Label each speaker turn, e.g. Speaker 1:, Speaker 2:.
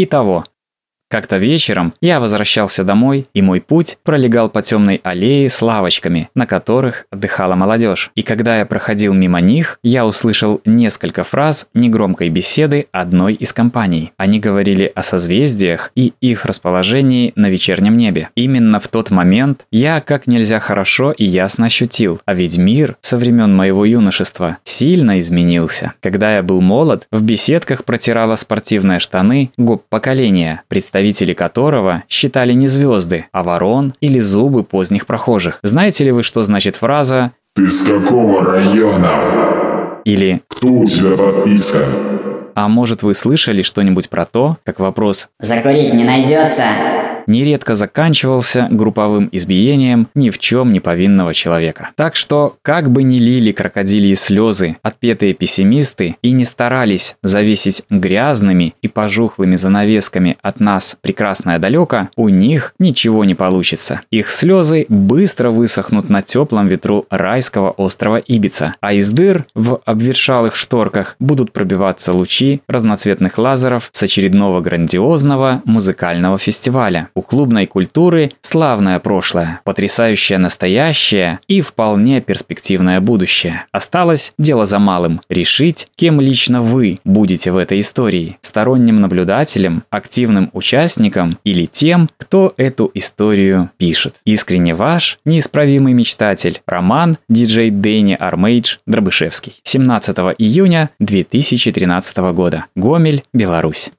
Speaker 1: и того. Как-то вечером я возвращался домой, и мой путь пролегал по темной аллее с лавочками, на которых отдыхала молодежь. И когда я проходил мимо них, я услышал несколько фраз негромкой беседы одной из компаний. Они говорили о созвездиях и их расположении на вечернем небе. Именно в тот момент я как нельзя хорошо и ясно ощутил, а ведь мир со времен моего юношества сильно изменился. Когда я был молод, в беседках протирала спортивные штаны гоп поколения, представителей представители которого считали не звезды, а ворон или зубы поздних прохожих. Знаете ли вы, что значит фраза
Speaker 2: «Ты с какого района?»
Speaker 1: или
Speaker 2: «Кто у тебя подписка?»
Speaker 1: А может вы слышали что-нибудь про то, как вопрос
Speaker 3: «Закурить не найдется?»
Speaker 1: Нередко заканчивался групповым избиением ни в чем не повинного человека. Так что, как бы ни лили крокодилии слезы, отпетые пессимисты и не старались завесить грязными и пожухлыми занавесками от нас прекрасное далеко, у них ничего не получится. Их слезы быстро высохнут на теплом ветру райского острова Ибица, а из дыр в обветшалых шторках будут пробиваться лучи разноцветных лазеров с очередного грандиозного музыкального фестиваля, у клубной культуры славное прошлое, потрясающее настоящее и вполне перспективное будущее. Осталось дело за малым – решить, кем лично вы будете в этой истории – сторонним наблюдателем, активным участником или тем, кто эту историю пишет. Искренне ваш, неисправимый мечтатель, роман диджей Дэнни Армейдж Дробышевский. 17 июня 2013 года. Гомель, Беларусь.